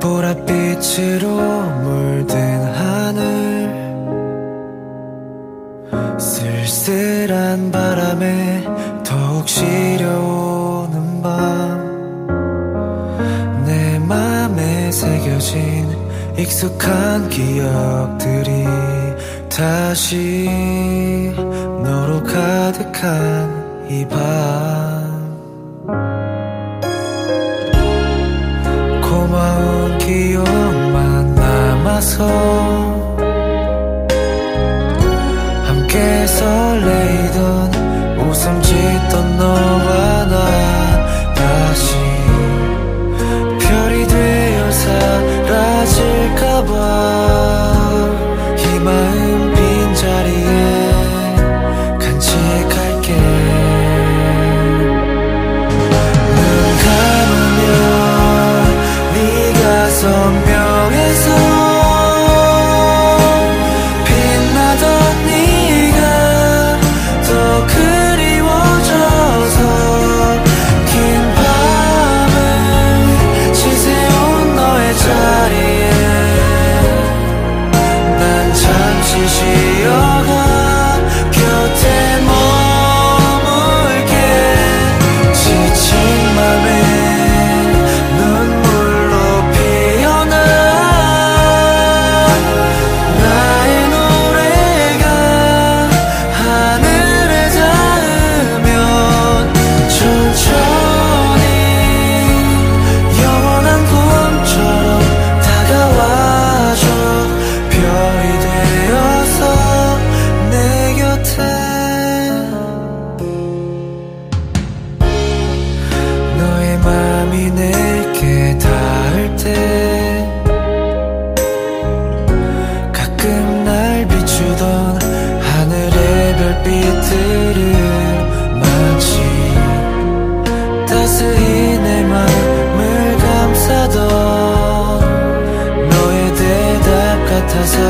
보랏빛으로 물든 하늘. 쓸쓸한 바람에 더욱 시려오는 밤. 내 맘에 새겨진 익숙한 기억들이 다시 너로 가득한 이밤 남아서 함께 설레이던 웃음 짓던 너 가끔 날 비추던 하늘의 별빛들을 마치 따스히 내 맘을 감싸던 너의 대답 같아서